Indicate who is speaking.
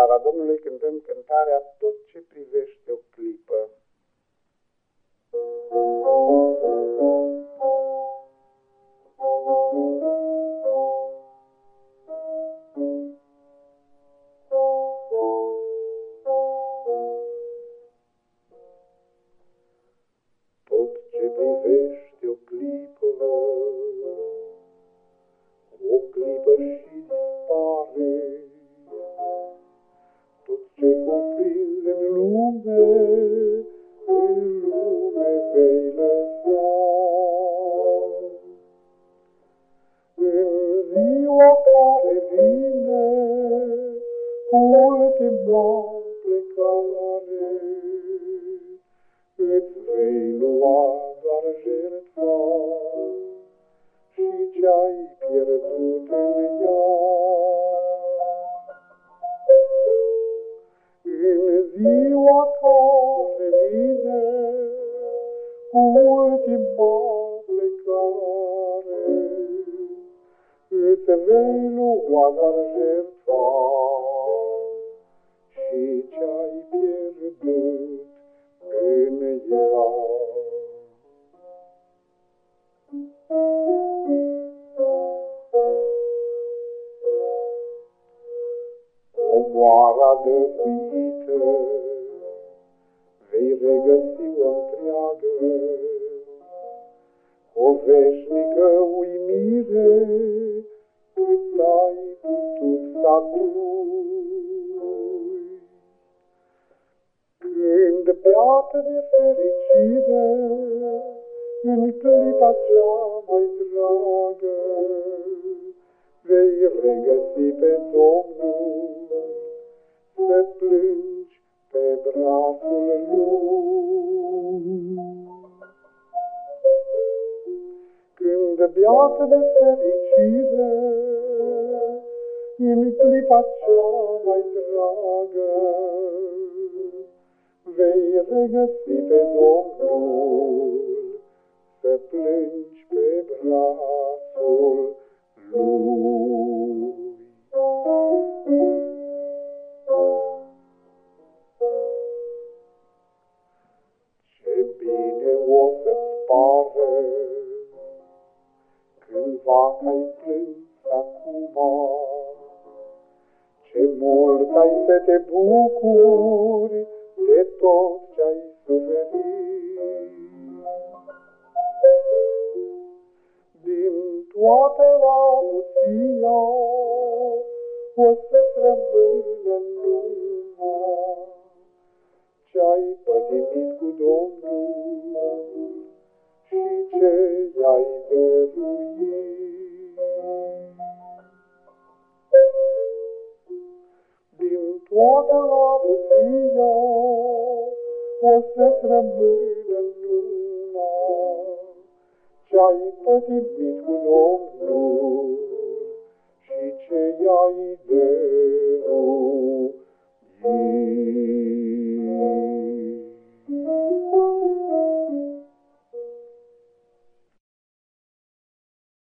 Speaker 1: slava Domnului cântăm cântarea Tot ce privește o clipă. Tot ce privește o clipă, o clipă și ziua care vine, ultima plecare, îți vei lua doar jertfa și ce-ai pierdut în ea. În ziua care vine, ultima îți vei lua doar jertfa și ce-ai pierdut în ea. Omoara dăruită, vei regăsi o întreagă, o veșnică uimire, cât ai putut să adui. Când beată de fericire, în clipa cea mai dragă, vei regăsi pe Domnul, să plângi pe brațul Lui. Când beată de fericire, în clipa cea mai dragă, vei regăsi pe Domnul, să plângi pe brațul Lui. Ce bine o să-ți pară cândva că ai plâns acum, ce mult ai să te bucuri de tot ce-ai suferit. Din toată avuția o să-ți rămână numai ce-ai pătimit cu Domnul și ce i-ai dăruit. Din toată avuția o să-ți rămână numai ce-ai pătimit cu Domnul și ce i-ai dăruit.